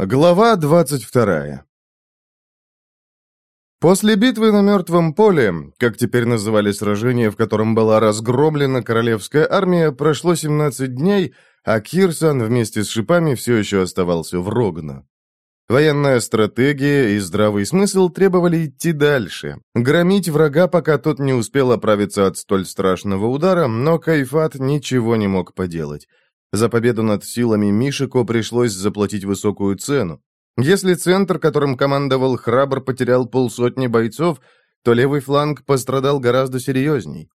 Глава 22 После битвы на Мертвом поле, как теперь называли сражение, в котором была разгромлена королевская армия, прошло 17 дней, а Кирсан вместе с шипами все еще оставался в Рогно. Военная стратегия и здравый смысл требовали идти дальше, громить врага, пока тот не успел оправиться от столь страшного удара, но Кайфат ничего не мог поделать. За победу над силами Мишико пришлось заплатить высокую цену. Если центр, которым командовал Храбр, потерял полсотни бойцов, то левый фланг пострадал гораздо серьезней.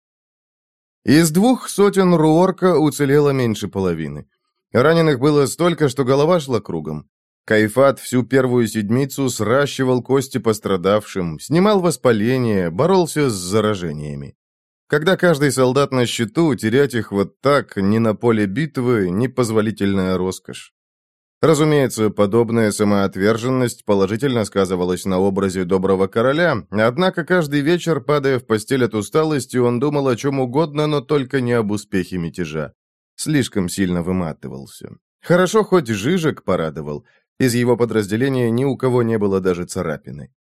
Из двух сотен Руорка уцелело меньше половины. Раненых было столько, что голова шла кругом. Кайфат всю первую седмицу сращивал кости пострадавшим, снимал воспаление, боролся с заражениями. Когда каждый солдат на счету, терять их вот так, ни на поле битвы, непозволительная роскошь. Разумеется, подобная самоотверженность положительно сказывалась на образе доброго короля, однако каждый вечер, падая в постель от усталости, он думал о чем угодно, но только не об успехе мятежа. Слишком сильно выматывался. Хорошо, хоть Жижик порадовал. Из его подразделения ни у кого не было даже царапины.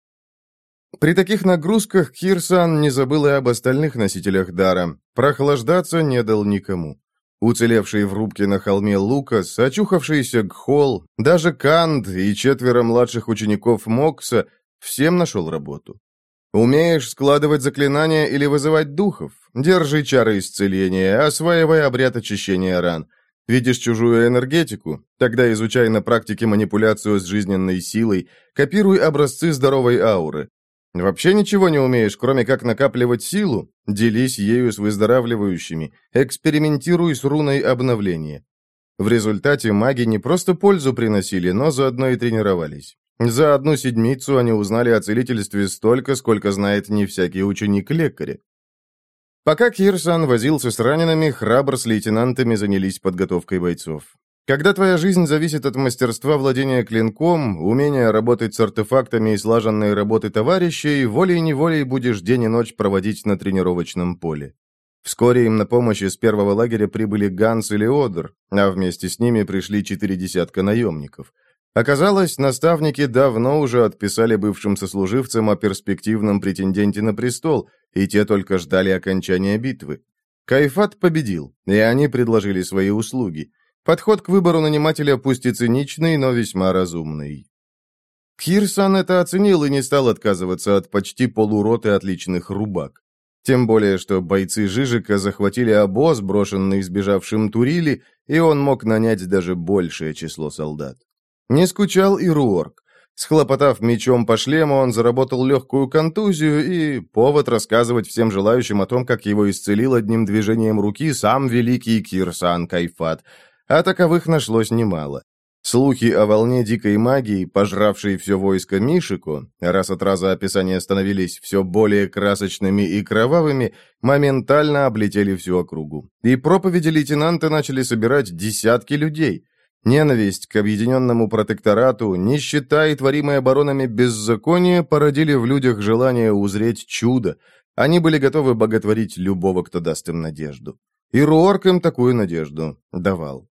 При таких нагрузках Кирсан не забыл и об остальных носителях дара. Прохлаждаться не дал никому. Уцелевший в рубке на холме Лукас, очухавшийся Гхол, даже Канд и четверо младших учеников Мокса всем нашел работу. Умеешь складывать заклинания или вызывать духов? Держи чары исцеления, осваивай обряд очищения ран. Видишь чужую энергетику? Тогда изучай на практике манипуляцию с жизненной силой, копируй образцы здоровой ауры. Вообще ничего не умеешь, кроме как накапливать силу? Делись ею с выздоравливающими, экспериментируй с руной обновления. В результате маги не просто пользу приносили, но заодно и тренировались. За одну седмицу они узнали о целительстве столько, сколько знает не всякий ученик лекаря. Пока Кирсан возился с ранеными, храбр с лейтенантами занялись подготовкой бойцов. Когда твоя жизнь зависит от мастерства владения клинком, умения работать с артефактами и слаженной работы товарищей, волей-неволей будешь день и ночь проводить на тренировочном поле. Вскоре им на помощь из первого лагеря прибыли Ганс и Леодор, а вместе с ними пришли четыре десятка наемников. Оказалось, наставники давно уже отписали бывшим сослуживцам о перспективном претенденте на престол, и те только ждали окончания битвы. Кайфат победил, и они предложили свои услуги. Подход к выбору нанимателя пусть и циничный, но весьма разумный. Кирсан это оценил и не стал отказываться от почти полуроты отличных рубак. Тем более, что бойцы Жижика захватили обоз, брошенный сбежавшим Турили, и он мог нанять даже большее число солдат. Не скучал и Руорк. Схлопотав мечом по шлему, он заработал легкую контузию и повод рассказывать всем желающим о том, как его исцелил одним движением руки сам великий Кирсан Кайфат, а таковых нашлось немало. Слухи о волне дикой магии, пожравшей все войско Мишику, раз от раза описания становились все более красочными и кровавыми, моментально облетели всю округу. И проповеди лейтенанта начали собирать десятки людей. Ненависть к объединенному протекторату, нищета и творимое баронами беззаконие породили в людях желание узреть чудо. Они были готовы боготворить любого, кто даст им надежду. И Руорк им такую надежду давал.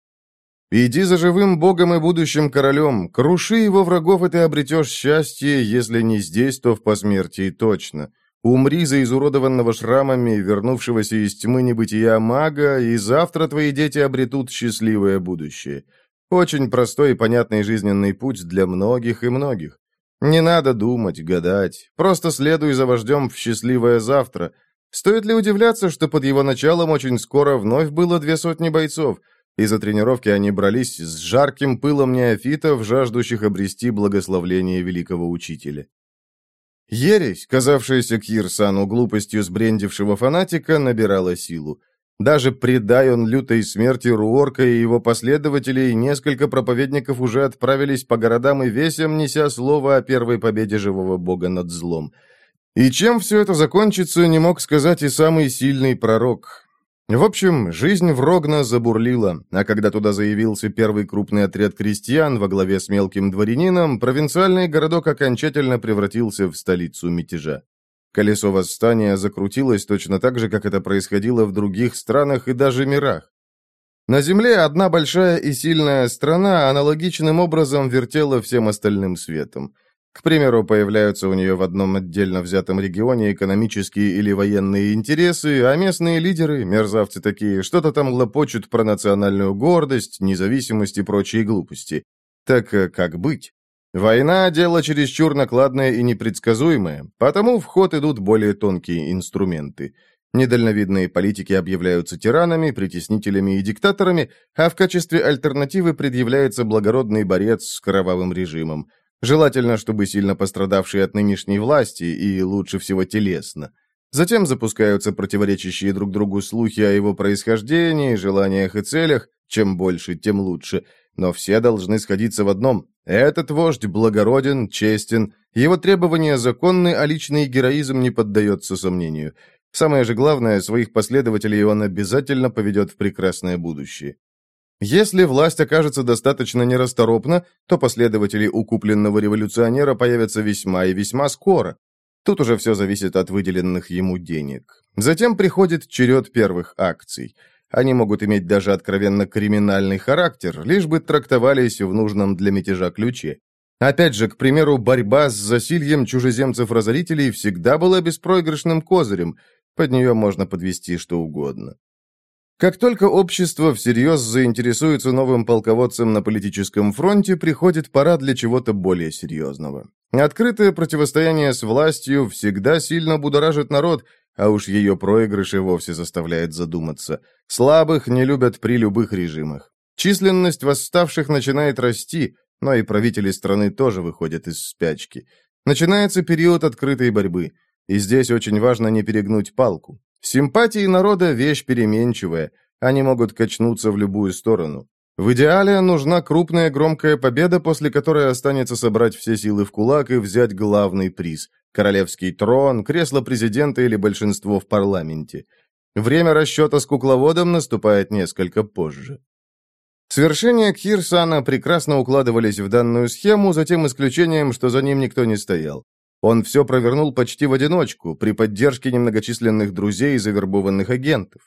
Иди за живым богом и будущим королем, круши его врагов, и ты обретешь счастье, если не здесь, то в посмертии точно. Умри за изуродованного шрамами, вернувшегося из тьмы небытия мага, и завтра твои дети обретут счастливое будущее. Очень простой и понятный жизненный путь для многих и многих. Не надо думать, гадать, просто следуй за вождем в счастливое завтра. Стоит ли удивляться, что под его началом очень скоро вновь было две сотни бойцов – и за тренировки они брались с жарким пылом неофитов, жаждущих обрести благословление великого учителя. Ересь, казавшаяся Кирсану глупостью сбрендившего фанатика, набирала силу. Даже предай он лютой смерти Руорка и его последователей, несколько проповедников уже отправились по городам и весям, неся слово о первой победе живого бога над злом. И чем все это закончится, не мог сказать и самый сильный пророк. В общем, жизнь в Рогна забурлила, а когда туда заявился первый крупный отряд крестьян во главе с мелким дворянином, провинциальный городок окончательно превратился в столицу мятежа. Колесо восстания закрутилось точно так же, как это происходило в других странах и даже мирах. На Земле одна большая и сильная страна аналогичным образом вертела всем остальным светом. К примеру, появляются у нее в одном отдельно взятом регионе экономические или военные интересы, а местные лидеры, мерзавцы такие, что-то там лопочут про национальную гордость, независимость и прочие глупости. Так э, как быть? Война – дело чересчур накладное и непредсказуемое, потому в ход идут более тонкие инструменты. Недальновидные политики объявляются тиранами, притеснителями и диктаторами, а в качестве альтернативы предъявляется благородный борец с кровавым режимом. Желательно, чтобы сильно пострадавший от нынешней власти, и лучше всего телесно. Затем запускаются противоречащие друг другу слухи о его происхождении, желаниях и целях, чем больше, тем лучше – но все должны сходиться в одном. Этот вождь благороден, честен, его требования законны, а личный героизм не поддается сомнению. Самое же главное, своих последователей он обязательно поведет в прекрасное будущее. Если власть окажется достаточно нерасторопна, то последователи укупленного революционера появятся весьма и весьма скоро. Тут уже все зависит от выделенных ему денег. Затем приходит черед первых акций – они могут иметь даже откровенно криминальный характер, лишь бы трактовались в нужном для мятежа ключе. Опять же, к примеру, борьба с засильем чужеземцев-разорителей всегда была беспроигрышным козырем, под нее можно подвести что угодно. Как только общество всерьез заинтересуется новым полководцем на политическом фронте, приходит пора для чего-то более серьезного. Открытое противостояние с властью всегда сильно будоражит народ, а уж ее проигрыш и вовсе заставляет задуматься. Слабых не любят при любых режимах. Численность восставших начинает расти, но и правители страны тоже выходят из спячки. Начинается период открытой борьбы, и здесь очень важно не перегнуть палку. Симпатии народа – вещь переменчивая, они могут качнуться в любую сторону. В идеале нужна крупная громкая победа, после которой останется собрать все силы в кулак и взять главный приз – Королевский трон, кресло президента или большинство в парламенте. Время расчета с кукловодом наступает несколько позже. Свершения Кирсана прекрасно укладывались в данную схему, за тем исключением, что за ним никто не стоял. Он все провернул почти в одиночку, при поддержке немногочисленных друзей и завербованных агентов.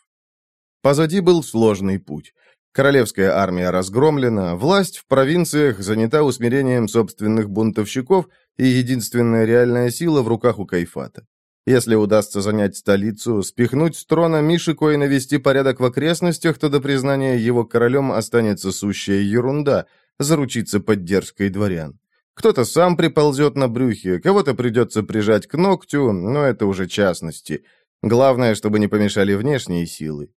Позади был сложный путь. Королевская армия разгромлена, власть в провинциях занята усмирением собственных бунтовщиков, и единственная реальная сила в руках у Кайфата. Если удастся занять столицу, спихнуть с трона Мишико и навести порядок в окрестностях, то до признания его королем останется сущая ерунда, заручиться поддержкой дворян. Кто-то сам приползет на брюхе, кого-то придется прижать к ногтю, но это уже частности. Главное, чтобы не помешали внешние силы.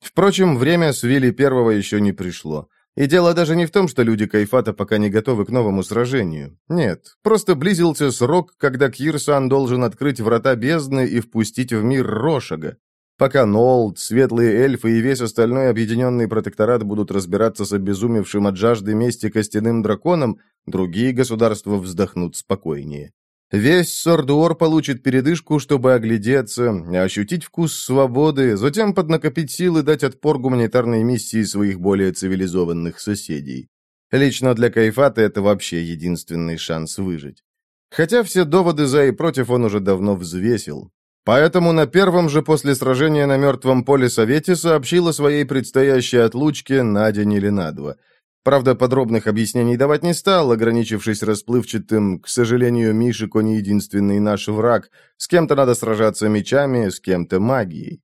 Впрочем, время с Вилли Первого еще не пришло. И дело даже не в том, что люди Кайфата пока не готовы к новому сражению. Нет, просто близился срок, когда Кирсан должен открыть врата бездны и впустить в мир Рошага. Пока Нолд, Светлые Эльфы и весь остальной объединенный протекторат будут разбираться с обезумевшим от жажды мести костяным драконом, другие государства вздохнут спокойнее. Весь Сордуор получит передышку, чтобы оглядеться, ощутить вкус свободы, затем поднакопить силы дать отпор гуманитарной миссии своих более цивилизованных соседей. Лично для Кайфата это вообще единственный шанс выжить. Хотя все доводы за и против он уже давно взвесил. Поэтому на первом же после сражения на мертвом поле Совете сообщил о своей предстоящей отлучке на день или на два – Правда, подробных объяснений давать не стал, ограничившись расплывчатым «К сожалению, Мишико не единственный наш враг. С кем-то надо сражаться мечами, с кем-то магией».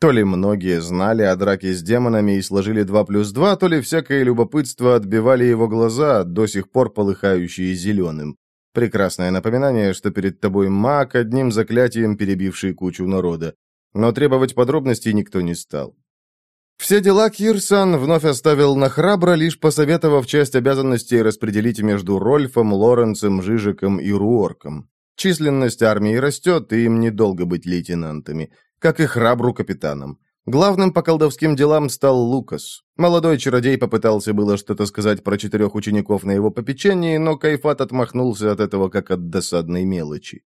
То ли многие знали о драке с демонами и сложили два плюс два, то ли всякое любопытство отбивали его глаза, до сих пор полыхающие зеленым. Прекрасное напоминание, что перед тобой маг, одним заклятием перебивший кучу народа. Но требовать подробностей никто не стал. Все дела Кирсан вновь оставил на храбро, лишь посоветовав часть обязанностей распределить между Рольфом, Лоренцем, Жижиком и Руорком. Численность армии растет, и им недолго быть лейтенантами, как и храбру капитаном. Главным по колдовским делам стал Лукас. Молодой чародей попытался было что-то сказать про четырех учеников на его попечении, но Кайфат отмахнулся от этого как от досадной мелочи.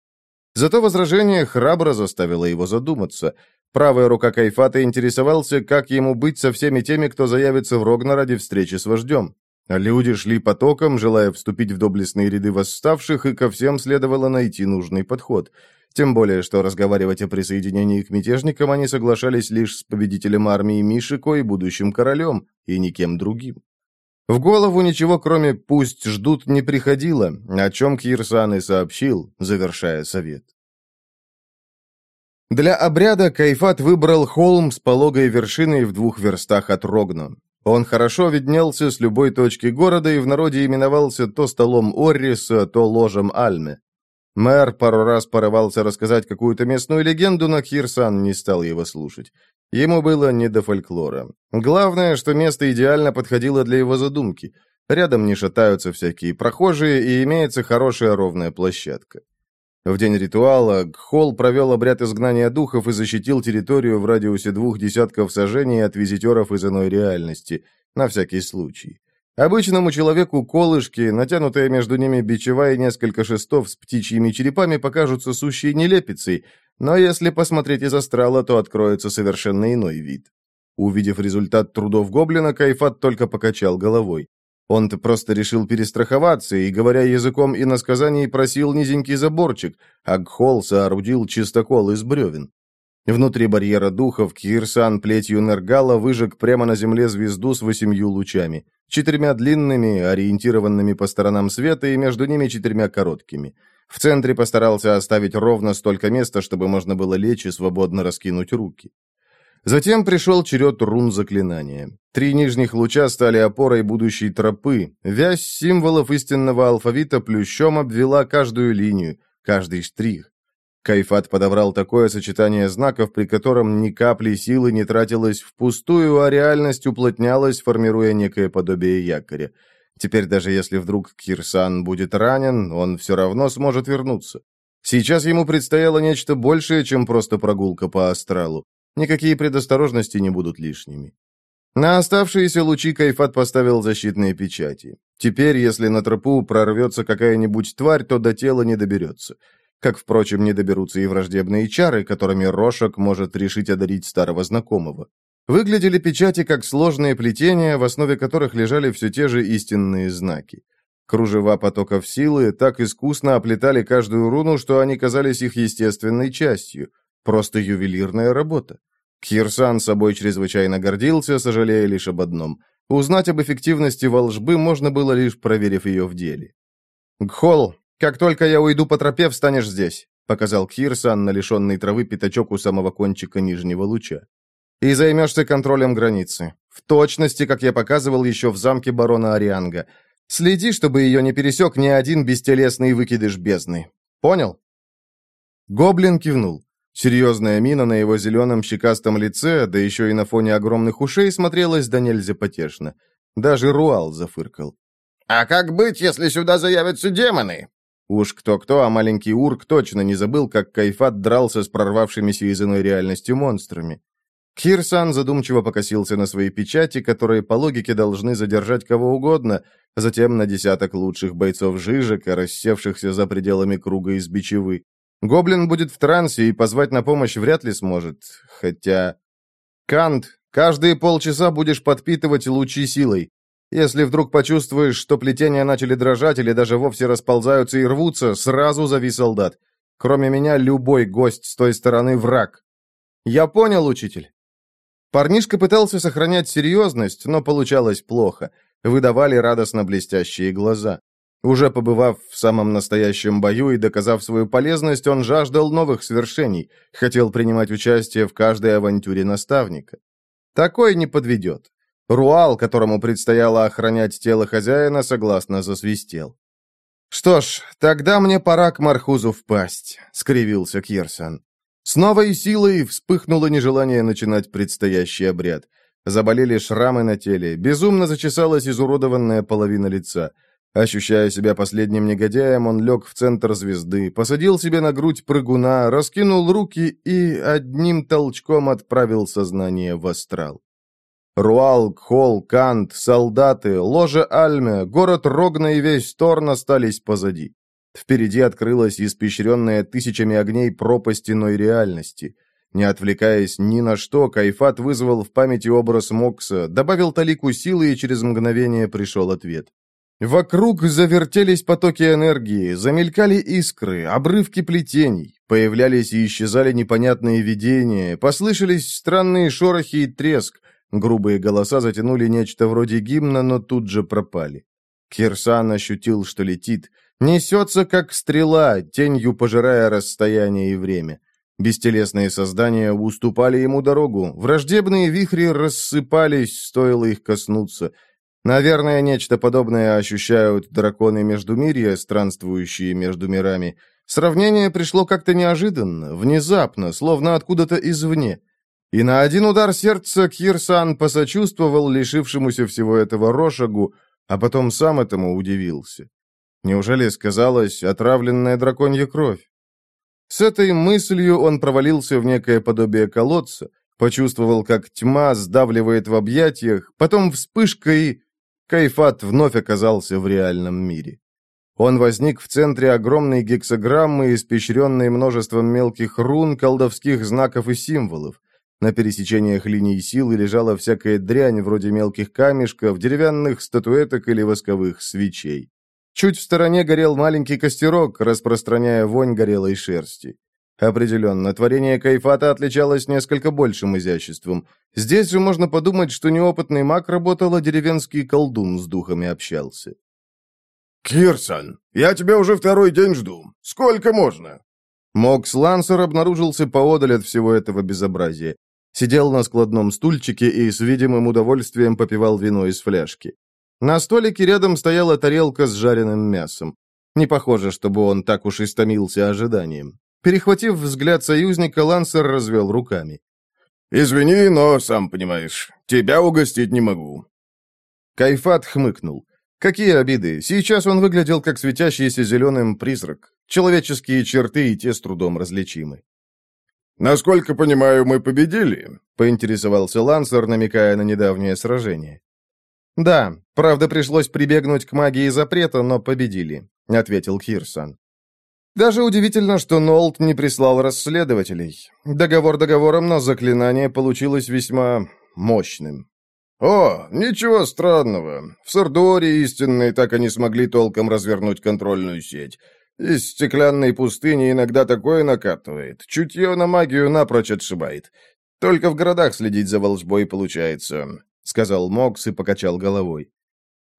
Зато возражение храбро заставило его задуматься. Правая рука Кайфата интересовался, как ему быть со всеми теми, кто заявится в Рогна ради встречи с вождем. А люди шли потоком, желая вступить в доблестные ряды восставших, и ко всем следовало найти нужный подход. Тем более, что разговаривать о присоединении к мятежникам они соглашались лишь с победителем армии Мишико и будущим королем, и никем другим. В голову ничего, кроме «пусть ждут» не приходило, о чем Кирсан и сообщил, завершая совет. Для обряда Кайфат выбрал холм с пологой вершиной в двух верстах от Рогно. Он хорошо виднелся с любой точки города и в народе именовался то столом Орриса, то ложем Альме. Мэр пару раз порывался рассказать какую-то местную легенду, но Кирсан не стал его слушать. Ему было не до фольклора. Главное, что место идеально подходило для его задумки. Рядом не шатаются всякие прохожие и имеется хорошая ровная площадка. В день ритуала Гхол провел обряд изгнания духов и защитил территорию в радиусе двух десятков сажений от визитеров из иной реальности, на всякий случай. Обычному человеку колышки, натянутые между ними бичева и несколько шестов с птичьими черепами покажутся сущей нелепицей, но если посмотреть из астрала, то откроется совершенно иной вид. Увидев результат трудов гоблина, Кайфат только покачал головой. Он-то просто решил перестраховаться и, говоря языком иносказаний, просил низенький заборчик, а Гхол соорудил чистокол из бревен. Внутри барьера духов Кирсан плетью Нергала выжег прямо на земле звезду с восемью лучами, четырьмя длинными, ориентированными по сторонам света, и между ними четырьмя короткими. В центре постарался оставить ровно столько места, чтобы можно было лечь и свободно раскинуть руки. Затем пришел черед рун заклинания. Три нижних луча стали опорой будущей тропы. Вязь символов истинного алфавита плющом обвела каждую линию, каждый штрих. Кайфат подобрал такое сочетание знаков, при котором ни капли силы не тратилось впустую, а реальность уплотнялась, формируя некое подобие якоря. Теперь даже если вдруг Кирсан будет ранен, он все равно сможет вернуться. Сейчас ему предстояло нечто большее, чем просто прогулка по астралу. Никакие предосторожности не будут лишними. На оставшиеся лучи Кайфат поставил защитные печати. Теперь, если на тропу прорвется какая-нибудь тварь, то до тела не доберется. Как, впрочем, не доберутся и враждебные чары, которыми Рошек может решить одарить старого знакомого. Выглядели печати как сложные плетения, в основе которых лежали все те же истинные знаки. Кружева потоков силы так искусно оплетали каждую руну, что они казались их естественной частью. Просто ювелирная работа. Кирсан собой чрезвычайно гордился, сожалея лишь об одном. Узнать об эффективности волжбы можно было лишь проверив ее в деле. «Гхол, как только я уйду по тропе, встанешь здесь», показал Кирсан на лишенной травы пятачок у самого кончика нижнего луча. «И займешься контролем границы. В точности, как я показывал еще в замке барона Арианга. Следи, чтобы ее не пересек ни один бестелесный выкидыш бездны. Понял?» Гоблин кивнул. Серьезная мина на его зеленом щекастом лице, да еще и на фоне огромных ушей, смотрелась да нельзя потешно. Даже Руал зафыркал. «А как быть, если сюда заявятся демоны?» Уж кто-кто, а маленький Урк точно не забыл, как Кайфат дрался с прорвавшимися из иной реальности монстрами. Кирсан задумчиво покосился на свои печати, которые по логике должны задержать кого угодно, затем на десяток лучших бойцов Жижек, рассевшихся за пределами круга из бичевы. Гоблин будет в трансе и позвать на помощь вряд ли сможет. Хотя... Кант, каждые полчаса будешь подпитывать лучи силой. Если вдруг почувствуешь, что плетения начали дрожать или даже вовсе расползаются и рвутся, сразу зови солдат. Кроме меня, любой гость с той стороны враг. Я понял, учитель. Парнишка пытался сохранять серьезность, но получалось плохо. Выдавали радостно блестящие глаза. Уже побывав в самом настоящем бою и доказав свою полезность, он жаждал новых свершений, хотел принимать участие в каждой авантюре наставника. Такой не подведет. Руал, которому предстояло охранять тело хозяина, согласно засвистел. «Что ж, тогда мне пора к Мархузу впасть», — скривился Кирсан. С новой силой вспыхнуло нежелание начинать предстоящий обряд. Заболели шрамы на теле, безумно зачесалась изуродованная половина лица — Ощущая себя последним негодяем, он лег в центр звезды, посадил себе на грудь прыгуна, раскинул руки и одним толчком отправил сознание в астрал. Руал, Кхол, Кант, солдаты, ложа Альме, город Рогна и весь Торн остались позади. Впереди открылась испещренная тысячами огней пропасть иной реальности. Не отвлекаясь ни на что, Кайфат вызвал в памяти образ Мокса, добавил талику силы и через мгновение пришел ответ. Вокруг завертелись потоки энергии, замелькали искры, обрывки плетений, появлялись и исчезали непонятные видения, послышались странные шорохи и треск, грубые голоса затянули нечто вроде гимна, но тут же пропали. Кирсан ощутил, что летит, несется как стрела, тенью пожирая расстояние и время. Бестелесные создания уступали ему дорогу, враждебные вихри рассыпались, стоило их коснуться — Наверное, нечто подобное ощущают драконы Междумирья, странствующие между мирами. Сравнение пришло как-то неожиданно, внезапно, словно откуда-то извне. И на один удар сердца Кирсан посочувствовал лишившемуся всего этого Рошагу, а потом сам этому удивился. Неужели сказалась отравленная драконья кровь? С этой мыслью он провалился в некое подобие колодца, почувствовал, как тьма сдавливает в объятиях, потом вспышка и... Кайфат вновь оказался в реальном мире. Он возник в центре огромной гексограммы, испещренной множеством мелких рун, колдовских знаков и символов. На пересечениях линий силы лежала всякая дрянь, вроде мелких камешков, деревянных статуэток или восковых свечей. Чуть в стороне горел маленький костерок, распространяя вонь горелой шерсти. Определенно, творение Кайфата отличалось несколько большим изяществом. Здесь же можно подумать, что неопытный маг работал, а деревенский колдун с духами общался. «Кирсон, я тебя уже второй день жду. Сколько можно?» Мокс Лансер обнаружился поодаль от всего этого безобразия. Сидел на складном стульчике и с видимым удовольствием попивал вино из фляжки. На столике рядом стояла тарелка с жареным мясом. Не похоже, чтобы он так уж истомился ожиданием. Перехватив взгляд союзника, Лансер развел руками. «Извини, но, сам понимаешь, тебя угостить не могу». Кайфат хмыкнул. Какие обиды. Сейчас он выглядел как светящийся зеленым призрак. Человеческие черты и те с трудом различимы. «Насколько понимаю, мы победили?» — поинтересовался Лансер, намекая на недавнее сражение. «Да, правда, пришлось прибегнуть к магии запрета, но победили», — ответил Хирсон. Даже удивительно, что Нолт не прислал расследователей. Договор договором, но заклинание получилось весьма мощным. «О, ничего странного. В Сардоре истинные так и не смогли толком развернуть контрольную сеть. Из стеклянной пустыни иногда такое накатывает. Чутье на магию напрочь отшибает. Только в городах следить за волжбой получается», — сказал Мокс и покачал головой.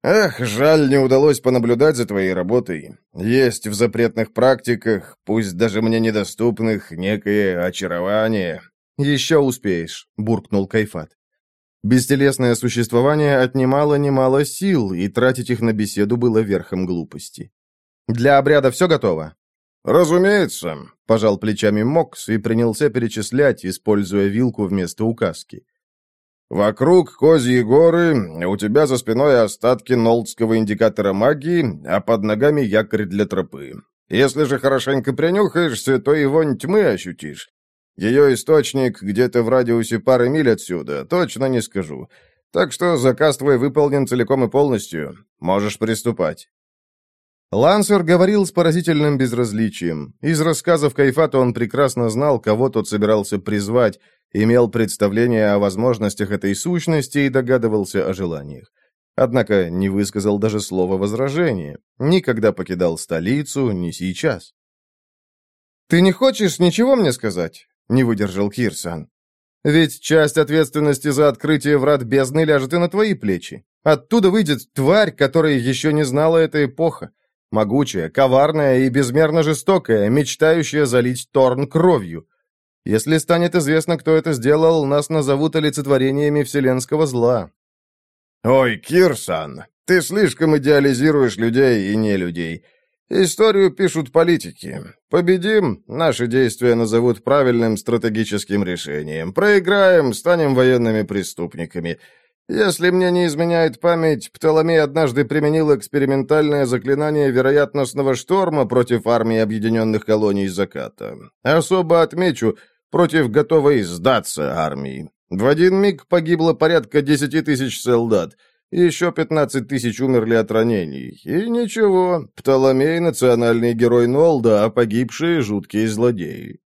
Эх, жаль, не удалось понаблюдать за твоей работой. Есть в запретных практиках, пусть даже мне недоступных, некое очарование. Еще успеешь, буркнул Кайфат. Бестелесное существование отнимало немало сил, и тратить их на беседу было верхом глупости. «Для обряда все готово?» «Разумеется», — пожал плечами Мокс и принялся перечислять, используя вилку вместо указки. Вокруг Козьи горы, у тебя за спиной остатки нолдского индикатора магии, а под ногами якорь для тропы. Если же хорошенько принюхаешься, то и вонь тьмы ощутишь. Ее источник где-то в радиусе пары миль отсюда, точно не скажу. Так что заказ твой выполнен целиком и полностью. Можешь приступать». Лансер говорил с поразительным безразличием. Из рассказов Кайфата он прекрасно знал, кого тот собирался призвать, имел представление о возможностях этой сущности и догадывался о желаниях. Однако не высказал даже слова возражения. Никогда покидал столицу, ни сейчас. «Ты не хочешь ничего мне сказать?» — не выдержал Кирсан. «Ведь часть ответственности за открытие врат бездны ляжет и на твои плечи. Оттуда выйдет тварь, которая еще не знала эта эпоха. Могучая, коварная и безмерно жестокая, мечтающая залить Торн кровью. Если станет известно, кто это сделал, нас назовут олицетворениями вселенского зла». «Ой, Кирсан, ты слишком идеализируешь людей и не людей. Историю пишут политики. Победим, наши действия назовут правильным стратегическим решением. Проиграем, станем военными преступниками. Если мне не изменяет память, Птоломей однажды применил экспериментальное заклинание вероятностного шторма против армии объединенных колоний заката. Особо отмечу, против готовой сдаться армии. В один миг погибло порядка десяти тысяч солдат, еще пятнадцать тысяч умерли от ранений. И ничего, Птоломей — национальный герой Нолда, а погибшие — жуткие злодеи.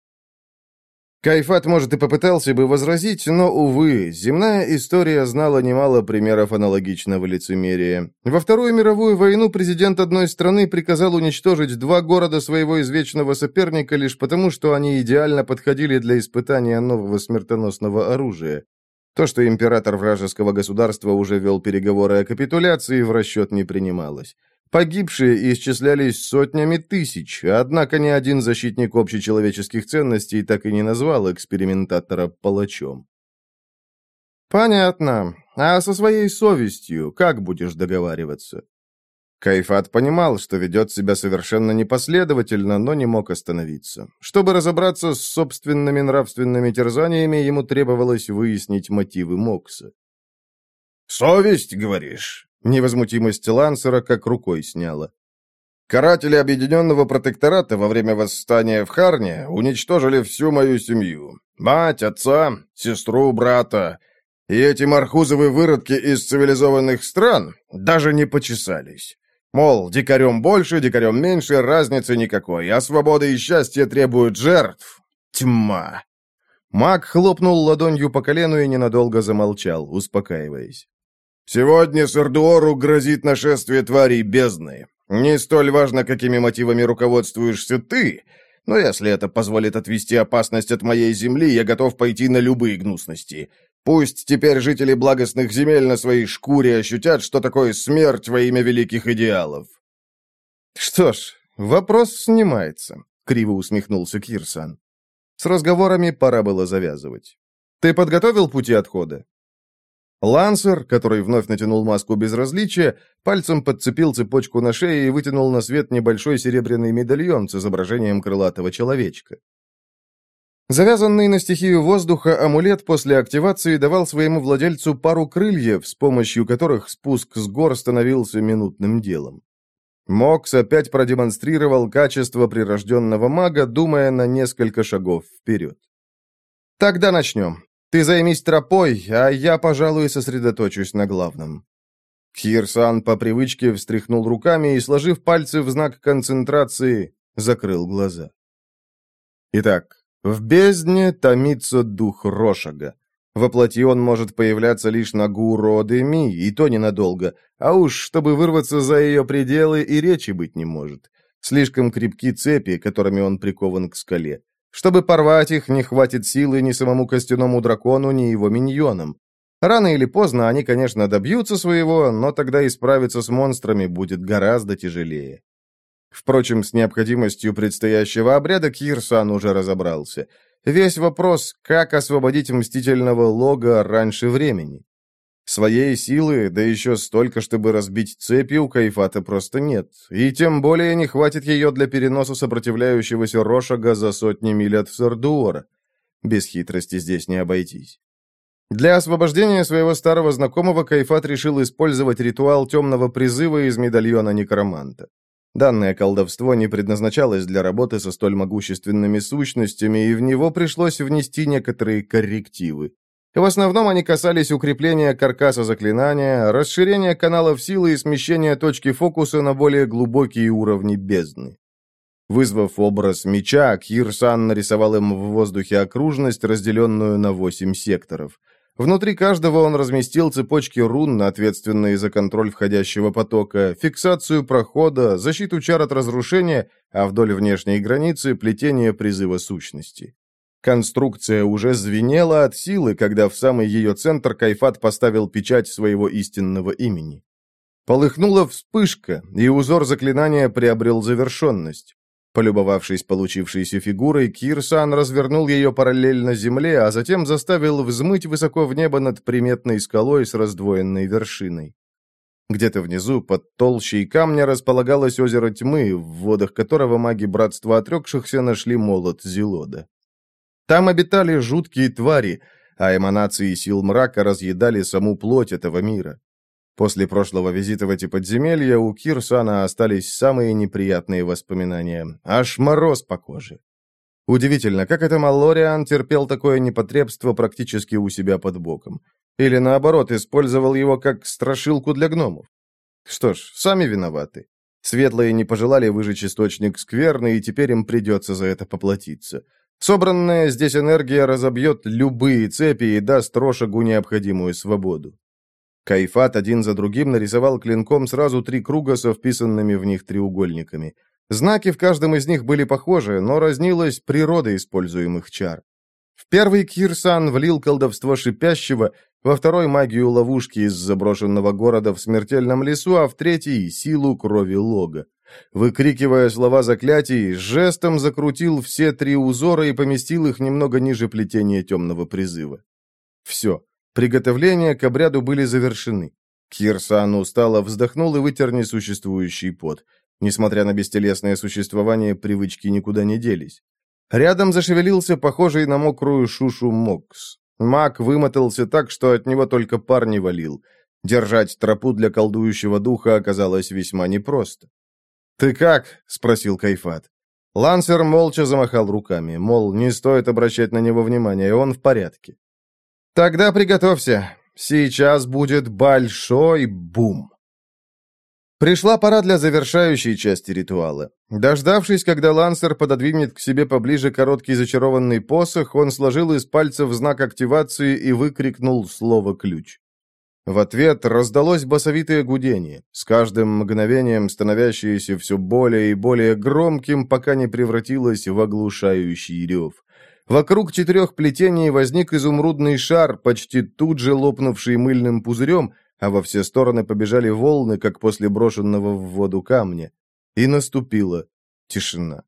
Кайфат, может, и попытался бы возразить, но, увы, земная история знала немало примеров аналогичного лицемерия. Во Вторую мировую войну президент одной страны приказал уничтожить два города своего извечного соперника лишь потому, что они идеально подходили для испытания нового смертоносного оружия. То, что император вражеского государства уже вел переговоры о капитуляции, в расчет не принималось. Погибшие исчислялись сотнями тысяч, однако ни один защитник общечеловеческих ценностей так и не назвал экспериментатора палачом. «Понятно. А со своей совестью как будешь договариваться?» Кайфат понимал, что ведет себя совершенно непоследовательно, но не мог остановиться. Чтобы разобраться с собственными нравственными терзаниями, ему требовалось выяснить мотивы Мокса. «Совесть, говоришь?» Невозмутимость Лансера как рукой сняла. Каратели Объединенного Протектората во время восстания в Харне уничтожили всю мою семью. Мать, отца, сестру, брата. И эти мархузовые выродки из цивилизованных стран даже не почесались. Мол, дикарем больше, дикарем меньше, разницы никакой, а свобода и счастье требуют жертв. Тьма. Маг хлопнул ладонью по колену и ненадолго замолчал, успокаиваясь. Сегодня Сардуору грозит нашествие тварей бездны. Не столь важно, какими мотивами руководствуешься ты, но если это позволит отвести опасность от моей земли, я готов пойти на любые гнусности. Пусть теперь жители благостных земель на своей шкуре ощутят, что такое смерть во имя великих идеалов. Что ж, вопрос снимается, криво усмехнулся Кирсан. С разговорами пора было завязывать. Ты подготовил пути отхода? Лансер, который вновь натянул маску безразличия, пальцем подцепил цепочку на шее и вытянул на свет небольшой серебряный медальон с изображением крылатого человечка. Завязанный на стихию воздуха амулет после активации давал своему владельцу пару крыльев, с помощью которых спуск с гор становился минутным делом. Мокс опять продемонстрировал качество прирожденного мага, думая на несколько шагов вперед. «Тогда начнем. Ты займись тропой, а я, пожалуй, сосредоточусь на главном». Кирсан по привычке встряхнул руками и, сложив пальцы в знак концентрации, закрыл глаза. Итак, в бездне томится дух Рошага. Воплоти он может появляться лишь на Гуродеми, и то ненадолго, а уж чтобы вырваться за ее пределы и речи быть не может. Слишком крепки цепи, которыми он прикован к скале. Чтобы порвать их, не хватит силы ни самому костяному дракону, ни его миньонам. Рано или поздно они, конечно, добьются своего, но тогда и справиться с монстрами будет гораздо тяжелее. Впрочем, с необходимостью предстоящего обряда Кирсан уже разобрался. Весь вопрос, как освободить мстительного лога раньше времени. Своей силы, да еще столько, чтобы разбить цепи, у Кайфата просто нет. И тем более не хватит ее для переноса сопротивляющегося Рошага за сотни миль от Сардуора. Без хитрости здесь не обойтись. Для освобождения своего старого знакомого Кайфат решил использовать ритуал темного призыва из медальона некроманта. Данное колдовство не предназначалось для работы со столь могущественными сущностями, и в него пришлось внести некоторые коррективы. В основном они касались укрепления каркаса заклинания, расширения каналов силы и смещения точки фокуса на более глубокие уровни бездны. Вызвав образ меча, Кирсан нарисовал им в воздухе окружность, разделенную на восемь секторов. Внутри каждого он разместил цепочки рун, ответственные за контроль входящего потока, фиксацию прохода, защиту чар от разрушения, а вдоль внешней границы – плетение призыва сущности. Конструкция уже звенела от силы, когда в самый ее центр Кайфат поставил печать своего истинного имени. Полыхнула вспышка, и узор заклинания приобрел завершенность. Полюбовавшись получившейся фигурой, Кирсан развернул ее параллельно земле, а затем заставил взмыть высоко в небо над приметной скалой с раздвоенной вершиной. Где-то внизу, под толщей камня, располагалось озеро тьмы, в водах которого маги Братства Отрекшихся нашли молот Зелода. Там обитали жуткие твари, а эманации сил мрака разъедали саму плоть этого мира. После прошлого визита в эти подземелья у Кирсана остались самые неприятные воспоминания. Аж мороз по коже. Удивительно, как это Маллориан терпел такое непотребство практически у себя под боком. Или, наоборот, использовал его как страшилку для гномов. Что ж, сами виноваты. Светлые не пожелали выжечь источник скверны, и теперь им придется за это поплатиться. Собранная здесь энергия разобьет любые цепи и даст Рошагу необходимую свободу. Кайфат один за другим нарисовал клинком сразу три круга со вписанными в них треугольниками. Знаки в каждом из них были похожи, но разнилась природа используемых чар. В первый Кирсан влил колдовство шипящего, во второй — магию ловушки из заброшенного города в смертельном лесу, а в третий — силу крови лога. Выкрикивая слова заклятий, жестом закрутил все три узора и поместил их немного ниже плетения темного призыва. Все. Приготовления к обряду были завершены. Кирсан устало вздохнул и вытер несуществующий пот. Несмотря на бестелесное существование, привычки никуда не делись. Рядом зашевелился похожий на мокрую шушу Мокс. Маг вымотался так, что от него только пар не валил. Держать тропу для колдующего духа оказалось весьма непросто. «Ты как?» — спросил Кайфат. Лансер молча замахал руками, мол, не стоит обращать на него внимания, он в порядке. «Тогда приготовься. Сейчас будет большой бум». Пришла пора для завершающей части ритуала. Дождавшись, когда Лансер пододвинет к себе поближе короткий зачарованный посох, он сложил из пальцев знак активации и выкрикнул слово «ключ». В ответ раздалось басовитое гудение, с каждым мгновением становящееся все более и более громким, пока не превратилось в оглушающий рев. Вокруг четырех плетений возник изумрудный шар, почти тут же лопнувший мыльным пузырем, а во все стороны побежали волны, как после брошенного в воду камня. И наступила тишина.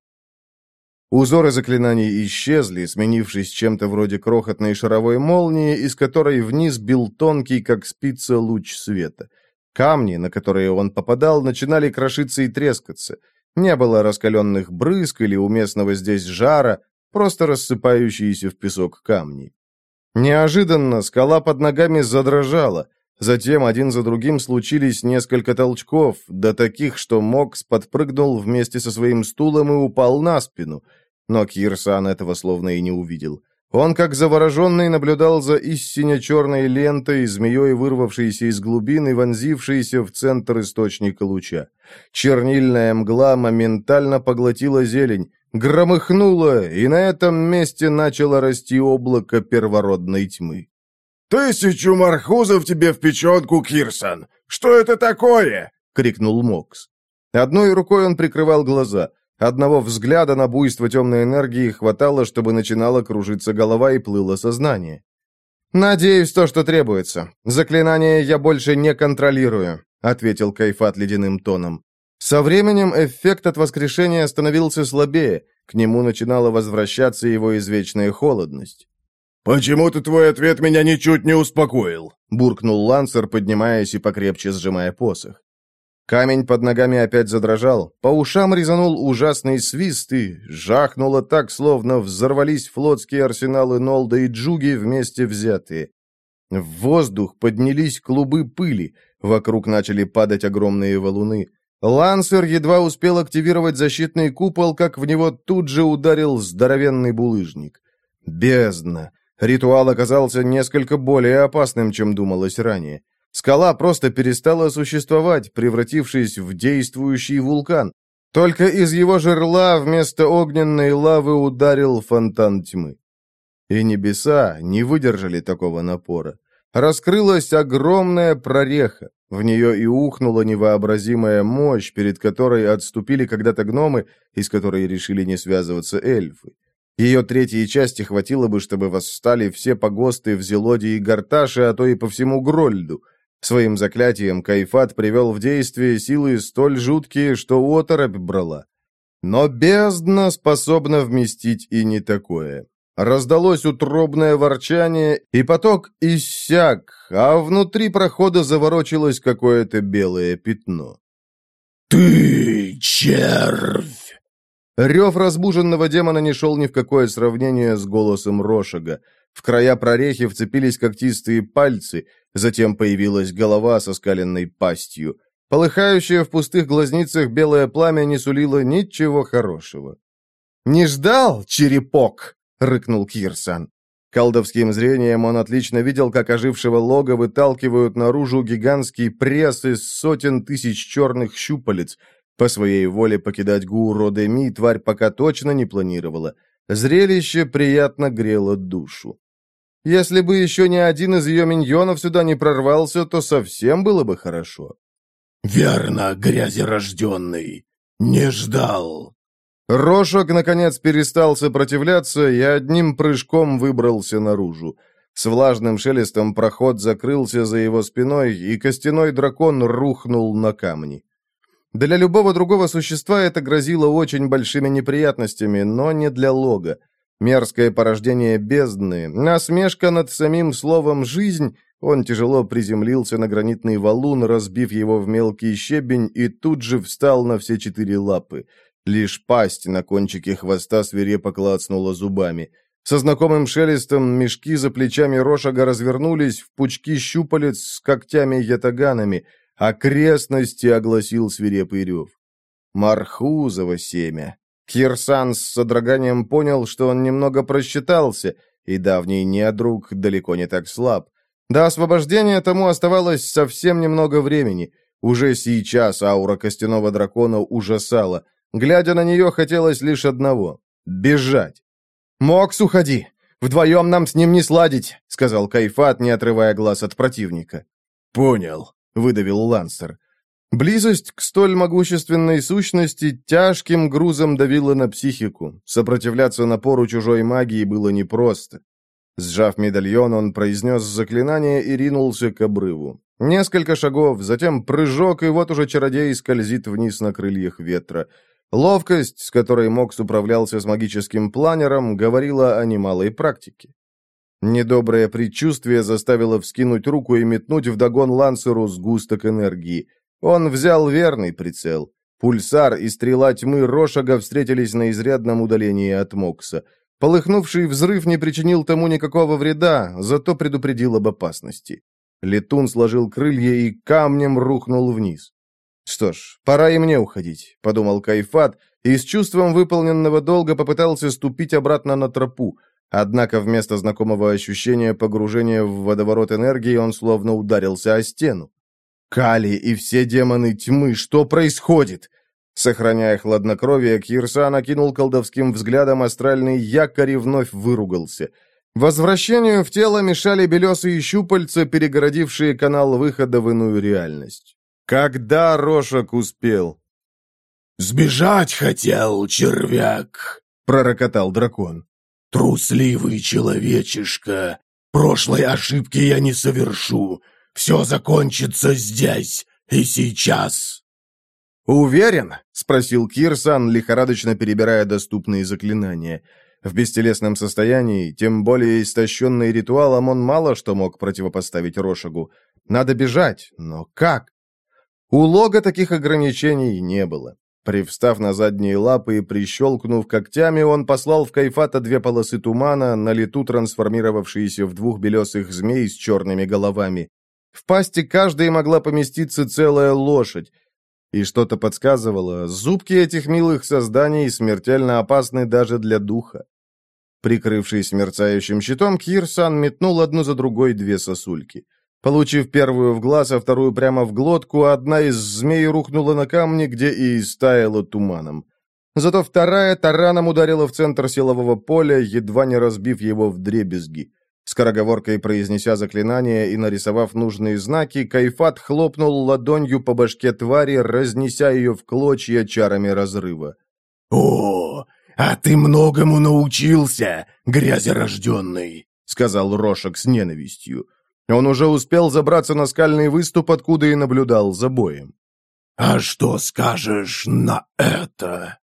Узоры заклинаний исчезли, сменившись чем-то вроде крохотной шаровой молнии, из которой вниз бил тонкий, как спица, луч света. Камни, на которые он попадал, начинали крошиться и трескаться. Не было раскаленных брызг или уместного здесь жара, просто рассыпающиеся в песок камни. Неожиданно скала под ногами задрожала. Затем один за другим случились несколько толчков, до таких, что Мокс подпрыгнул вместе со своим стулом и упал на спину. Но Кирсан этого словно и не увидел. Он, как завороженный, наблюдал за истинно черной лентой, змеей, вырвавшейся из глубины, вонзившейся в центр источника луча. Чернильная мгла моментально поглотила зелень, громыхнула, и на этом месте начало расти облако первородной тьмы. «Тысячу мархузов тебе в печенку, Кирсан! Что это такое?» — крикнул Мокс. Одной рукой он прикрывал глаза. Одного взгляда на буйство темной энергии хватало, чтобы начинала кружиться голова и плыло сознание. «Надеюсь, то, что требуется. Заклинание я больше не контролирую», — ответил Кайфат ледяным тоном. Со временем эффект от воскрешения становился слабее, к нему начинала возвращаться его извечная холодность. «Почему-то твой ответ меня ничуть не успокоил», — буркнул Лансер, поднимаясь и покрепче сжимая посох. Камень под ногами опять задрожал, по ушам резанул ужасный свист и жахнуло так, словно взорвались флотские арсеналы Нолда и Джуги вместе взятые. В воздух поднялись клубы пыли, вокруг начали падать огромные валуны. Лансер едва успел активировать защитный купол, как в него тут же ударил здоровенный булыжник. Бездна! Ритуал оказался несколько более опасным, чем думалось ранее. Скала просто перестала существовать, превратившись в действующий вулкан. Только из его жерла вместо огненной лавы ударил фонтан тьмы. И небеса не выдержали такого напора. Раскрылась огромная прореха. В нее и ухнула невообразимая мощь, перед которой отступили когда-то гномы, из которой решили не связываться эльфы. Ее третьей части хватило бы, чтобы восстали все погосты в Зелоде и Гарташе, а то и по всему Грольду. Своим заклятием Кайфат привел в действие силы столь жуткие, что оторопь брала. Но бездна способна вместить и не такое. Раздалось утробное ворчание, и поток иссяк, а внутри прохода заворочилось какое-то белое пятно. «Ты червь!» Рев разбуженного демона не шел ни в какое сравнение с голосом Рошага. В края прорехи вцепились когтистые пальцы, затем появилась голова со скаленной пастью. Полыхающее в пустых глазницах белое пламя не сулило ничего хорошего. «Не ждал, черепок!» — рыкнул Кирсан. Колдовским зрением он отлично видел, как ожившего лога выталкивают наружу гигантский пресс из сотен тысяч черных щупалец, по своей воле покидать Гуро Деми тварь пока точно не планировала. Зрелище приятно грело душу. Если бы еще ни один из ее миньонов сюда не прорвался, то совсем было бы хорошо. «Верно, грязерожденный. Не ждал». Рошок, наконец, перестал сопротивляться и одним прыжком выбрался наружу. С влажным шелестом проход закрылся за его спиной, и костяной дракон рухнул на камни. Для любого другого существа это грозило очень большими неприятностями, но не для лога. Мерзкое порождение бездны, насмешка над самим словом «жизнь», он тяжело приземлился на гранитный валун, разбив его в мелкий щебень, и тут же встал на все четыре лапы. Лишь пасть на кончике хвоста свирепо клацнула зубами. Со знакомым шелестом мешки за плечами Рошага развернулись в пучки щупалец с когтями-ятаганами, а крестности огласил свирепый рев. Мархузово семя. Кирсан с содроганием понял, что он немного просчитался, и давний недруг далеко не так слаб. До освобождения тому оставалось совсем немного времени. Уже сейчас аура костяного дракона ужасала. Глядя на нее, хотелось лишь одного — бежать. «Мокс, уходи! Вдвоем нам с ним не сладить!» — сказал Кайфат, не отрывая глаз от противника. «Понял», — выдавил Лансер. Близость к столь могущественной сущности тяжким грузом давила на психику. Сопротивляться напору чужой магии было непросто. Сжав медальон, он произнес заклинание и ринулся к обрыву. Несколько шагов, затем прыжок, и вот уже чародей скользит вниз на крыльях ветра. Ловкость, с которой Мокс управлялся с магическим планером, говорила о немалой практике. Недоброе предчувствие заставило вскинуть руку и метнуть вдогон Лансеру сгусток энергии. Он взял верный прицел. Пульсар и стрела тьмы Рошага встретились на изрядном удалении от Мокса. Полыхнувший взрыв не причинил тому никакого вреда, зато предупредил об опасности. Летун сложил крылья и камнем рухнул вниз. «Что ж, пора и мне уходить», — подумал Кайфат, и с чувством выполненного долга попытался ступить обратно на тропу. Однако вместо знакомого ощущения погружения в водоворот энергии он словно ударился о стену. «Кали и все демоны тьмы, что происходит?» Сохраняя хладнокровие, Кирсан окинул колдовским взглядом астральный якорь и вновь выругался. Возвращению в тело мешали белесые щупальца, перегородившие канал выхода в иную реальность. Когда Рошек успел? «Сбежать хотел, червяк!» — пророкотал дракон. «Трусливый человечишка! Прошлой ошибки я не совершу. Все закончится здесь и сейчас!» «Уверен?» — спросил Кирсан, лихорадочно перебирая доступные заклинания. В бестелесном состоянии, тем более истощенный ритуалом, он мало что мог противопоставить Рошагу. Надо бежать, но как? У Лога таких ограничений не было. Привстав на задние лапы и прищелкнув когтями, он послал в Кайфата две полосы тумана, на лету трансформировавшиеся в двух белесых змей с черными головами. В пасти каждой могла поместиться целая лошадь. И что-то подсказывало, зубки этих милых созданий смертельно опасны даже для духа. Прикрывшись мерцающим щитом, Кирсан метнул одну за другой две сосульки. Получив первую в глаз, а вторую прямо в глотку, одна из змей рухнула на камни, где и истаяла туманом. Зато вторая тараном ударила в центр силового поля, едва не разбив его в дребезги. Скороговоркой произнеся заклинание и нарисовав нужные знаки, Кайфат хлопнул ладонью по башке твари, разнеся ее в клочья чарами разрыва. «О, а ты многому научился, грязерожденный!» — сказал Рошек с ненавистью. Он уже успел забраться на скальный выступ, откуда и наблюдал за боем. «А что скажешь на это?»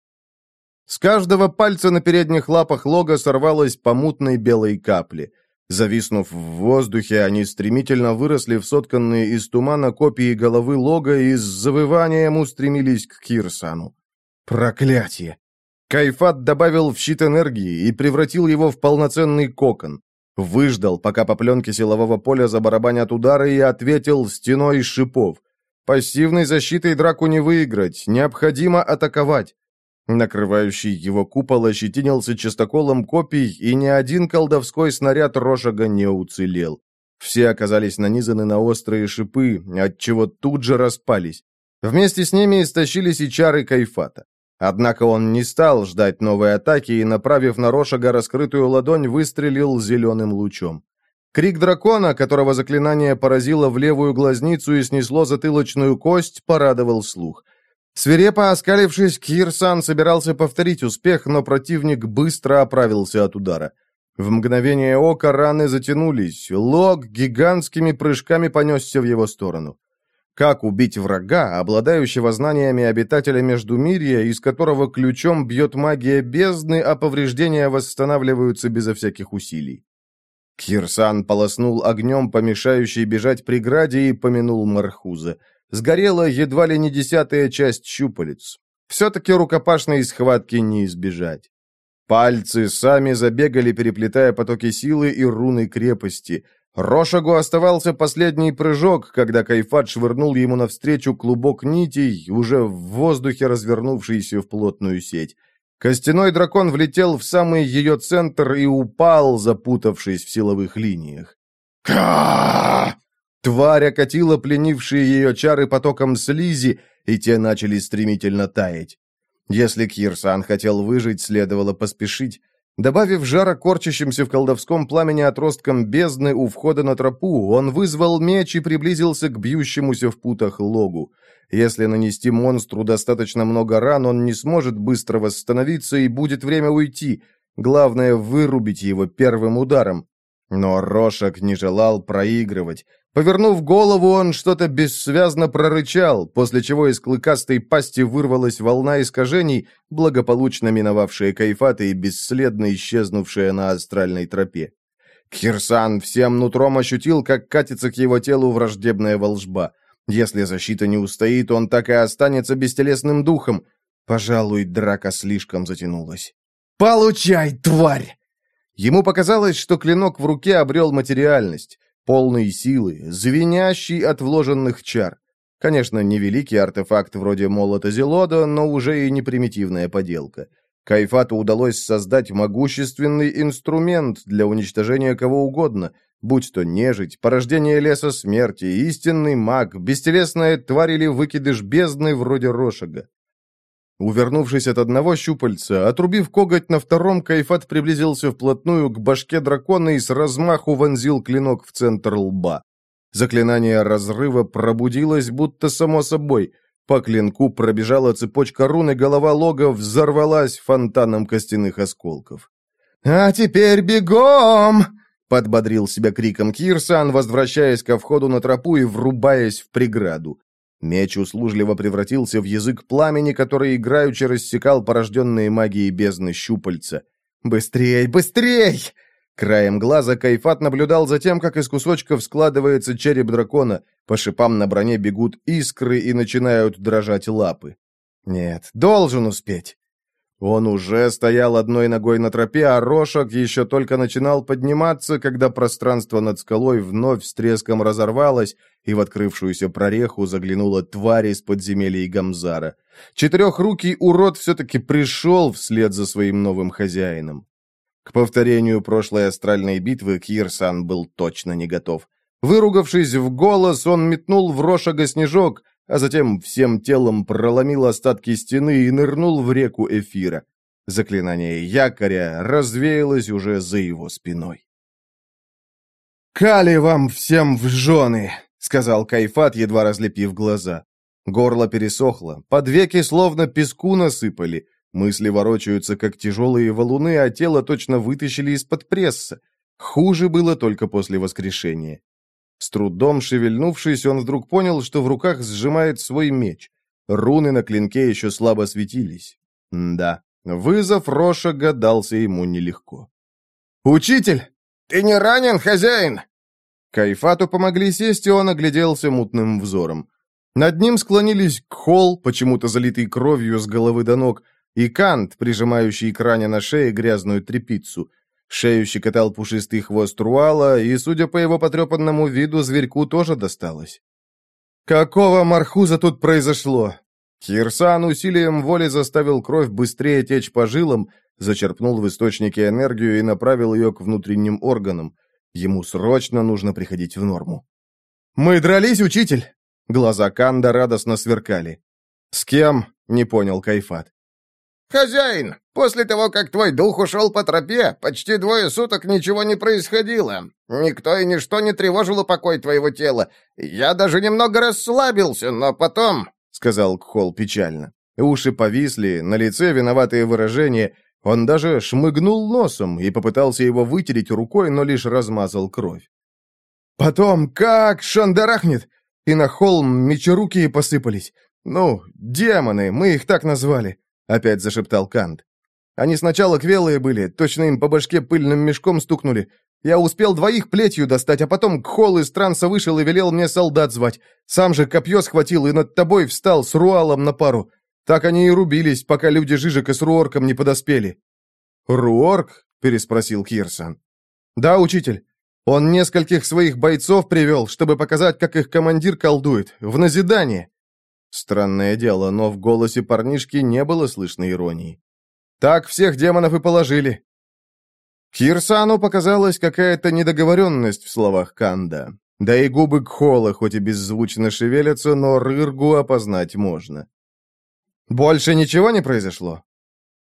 С каждого пальца на передних лапах лога сорвалось по мутной белой капле. Зависнув в воздухе, они стремительно выросли в сотканные из тумана копии головы лога и с завыванием устремились к Кирсану. Проклятие! Кайфат добавил в щит энергии и превратил его в полноценный кокон. Выждал, пока по пленке силового поля забарабанят удары, и ответил стеной шипов. Пассивной защитой драку не выиграть, необходимо атаковать. Накрывающий его купол ощетинился частоколом копий, и ни один колдовской снаряд Рошага не уцелел. Все оказались нанизаны на острые шипы, отчего тут же распались. Вместе с ними истощились и чары Кайфата. Однако он не стал ждать новой атаки и, направив на Рошага раскрытую ладонь, выстрелил зеленым лучом. Крик дракона, которого заклинание поразило в левую глазницу и снесло затылочную кость, порадовал слух. Свирепо оскалившись, Кирсан собирался повторить успех, но противник быстро оправился от удара. В мгновение ока раны затянулись, лог гигантскими прыжками понесся в его сторону. Как убить врага, обладающего знаниями обитателя Междумирья, из которого ключом бьет магия бездны, а повреждения восстанавливаются безо всяких усилий? Кирсан полоснул огнем, помешающий бежать преграде, и помянул Мархуза. Сгорела едва ли не десятая часть щупалец. Все-таки рукопашной схватки не избежать. Пальцы сами забегали, переплетая потоки силы и руны крепости. Рошагу оставался последний прыжок, когда Кайфат швырнул ему навстречу клубок нитей, уже в воздухе развернувшийся в плотную сеть. Костяной дракон влетел в самый ее центр и упал, запутавшись в силовых линиях. ка Тварь окатила пленившие ее чары потоком слизи, и те начали стремительно таять. Если Кирсан хотел выжить, следовало поспешить. Добавив жара корчащимся в колдовском пламени отросткам бездны у входа на тропу, он вызвал меч и приблизился к бьющемуся в путах логу. Если нанести монстру достаточно много ран, он не сможет быстро восстановиться и будет время уйти. Главное — вырубить его первым ударом. Но Рошак не желал проигрывать. Повернув голову, он что-то бессвязно прорычал, после чего из клыкастой пасти вырвалась волна искажений, благополучно миновавшая кайфаты и бесследно исчезнувшая на астральной тропе. Кирсан всем нутром ощутил, как катится к его телу враждебная волжба. Если защита не устоит, он так и останется бестелесным духом. Пожалуй, драка слишком затянулась. «Получай, тварь!» Ему показалось, что клинок в руке обрел материальность, полный силы, звенящий от вложенных чар. Конечно, не великий артефакт вроде молота Зелода, но уже и не примитивная поделка. Кайфату удалось создать могущественный инструмент для уничтожения кого угодно, будь то нежить, порождение леса смерти, истинный маг, бестелесная тварь или выкидыш бездны вроде рошага. Увернувшись от одного щупальца, отрубив коготь на втором, Кайфат приблизился вплотную к башке дракона и с размаху вонзил клинок в центр лба. Заклинание разрыва пробудилось, будто само собой — по клинку пробежала цепочка рун, и голова лога взорвалась фонтаном костяных осколков. «А теперь бегом!» — подбодрил себя криком Кирсан, возвращаясь ко входу на тропу и врубаясь в преграду. Меч услужливо превратился в язык пламени, который играючи рассекал порожденные магией бездны щупальца. «Быстрей, быстрей!» Краем глаза Кайфат наблюдал за тем, как из кусочков складывается череп дракона, по шипам на броне бегут искры и начинают дрожать лапы. Нет, должен успеть. Он уже стоял одной ногой на тропе, а Рошак еще только начинал подниматься, когда пространство над скалой вновь с треском разорвалось, и в открывшуюся прореху заглянула тварь из подземелий Гамзара. Четырехрукий урод все-таки пришел вслед за своим новым хозяином. К повторению прошлой астральной битвы Кирсан был точно не готов. Выругавшись в голос, он метнул в Рошага снежок, а затем всем телом проломил остатки стены и нырнул в реку эфира. Заклинание якоря развеялось уже за его спиной. «Кали вам всем в жены!» — сказал Кайфат, едва разлепив глаза. Горло пересохло, под веки словно песку насыпали — Мысли ворочаются, как тяжелые валуны, а тело точно вытащили из-под пресса. Хуже было только после воскрешения. С трудом шевельнувшись, он вдруг понял, что в руках сжимает свой меч. Руны на клинке еще слабо светились. М да, вызов Роша гадался ему нелегко. «Учитель! Ты не ранен, хозяин?» Кайфату помогли сесть, и он огляделся мутным взором. Над ним склонились Кхол, почему-то залитый кровью с головы до ног, и Кант, прижимающий к ране на шее грязную тряпицу. Шею щекотал пушистый хвост Руала, и, судя по его потрепанному виду, зверьку тоже досталось. «Какого мархуза тут произошло?» Кирсан усилием воли заставил кровь быстрее течь по жилам, зачерпнул в источнике энергию и направил ее к внутренним органам. Ему срочно нужно приходить в норму. «Мы дрались, учитель?» Глаза Канда радостно сверкали. «С кем?» — не понял Кайфат. «Хозяин, после того, как твой дух ушел по тропе, почти двое суток ничего не происходило. Никто и ничто не тревожило покой твоего тела. Я даже немного расслабился, но потом...» — сказал Кхол печально. Уши повисли, на лице виноватые выражения. Он даже шмыгнул носом и попытался его вытереть рукой, но лишь размазал кровь. «Потом как шандарахнет!» И на холм мечерукие посыпались. «Ну, демоны, мы их так назвали опять зашептал Кант. Они сначала квелые были, точно им по башке пыльным мешком стукнули. Я успел двоих плетью достать, а потом Кхол из транса вышел и велел мне солдат звать. Сам же копье схватил и над тобой встал с Руалом на пару. Так они и рубились, пока люди Жижика с Руорком не подоспели». «Руорк?» — переспросил Кирсон. «Да, учитель. Он нескольких своих бойцов привел, чтобы показать, как их командир колдует, в назидание. Странное дело, но в голосе парнишки не было слышно иронии. «Так всех демонов и положили». Кирсану показалась какая-то недоговоренность в словах Канда. Да и губы Кхола хоть и беззвучно шевелятся, но Рыргу опознать можно. «Больше ничего не произошло?»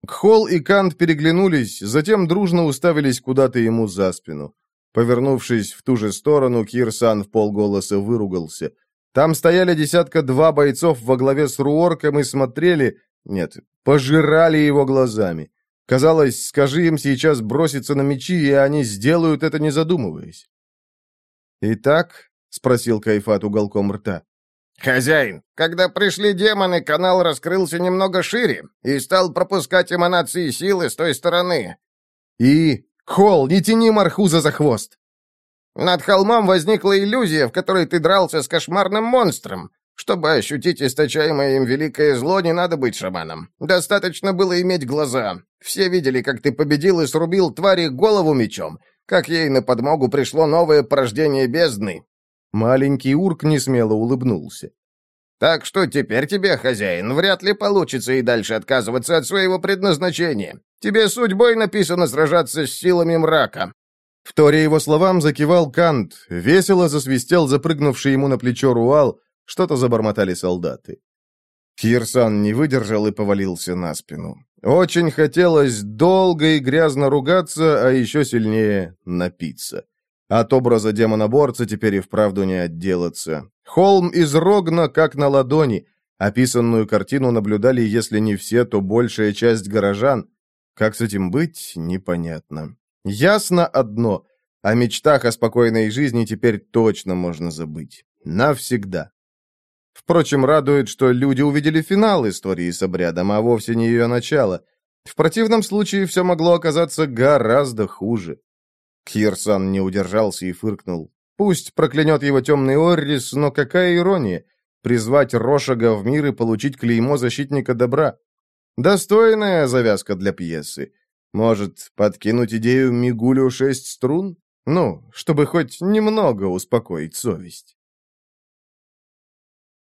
Кхол и Канд переглянулись, затем дружно уставились куда-то ему за спину. Повернувшись в ту же сторону, Кирсан в полголоса выругался – там стояли десятка-два бойцов во главе с Руорком и смотрели... Нет, пожирали его глазами. Казалось, скажи им сейчас броситься на мечи, и они сделают это, не задумываясь. «Итак?» — спросил Кайфат уголком рта. «Хозяин, когда пришли демоны, канал раскрылся немного шире и стал пропускать эманации силы с той стороны». «И... Холл, не тяни Мархуза за хвост!» Над холмом возникла иллюзия, в которой ты дрался с кошмарным монстром. Чтобы ощутить источаемое им великое зло, не надо быть шаманом. Достаточно было иметь глаза. Все видели, как ты победил и срубил твари голову мечом, как ей на подмогу пришло новое порождение бездны». Маленький урк несмело улыбнулся. «Так что теперь тебе, хозяин, вряд ли получится и дальше отказываться от своего предназначения. Тебе судьбой написано сражаться с силами мрака. В торе его словам закивал Кант, весело засвистел запрыгнувший ему на плечо Руал, что-то забормотали солдаты. Кирсан не выдержал и повалился на спину. Очень хотелось долго и грязно ругаться, а еще сильнее напиться. От образа демоноборца теперь и вправду не отделаться. Холм из Рогна, как на ладони. Описанную картину наблюдали, если не все, то большая часть горожан. Как с этим быть, непонятно. Ясно одно. О мечтах о спокойной жизни теперь точно можно забыть. Навсегда. Впрочем, радует, что люди увидели финал истории с обрядом, а вовсе не ее начало. В противном случае все могло оказаться гораздо хуже. Кирсан не удержался и фыркнул. Пусть проклянет его темный Оррис, но какая ирония. Призвать Рошага в мир и получить клеймо защитника добра. Достойная завязка для пьесы. Может, подкинуть идею Мигулю шесть струн? Ну, чтобы хоть немного успокоить совесть.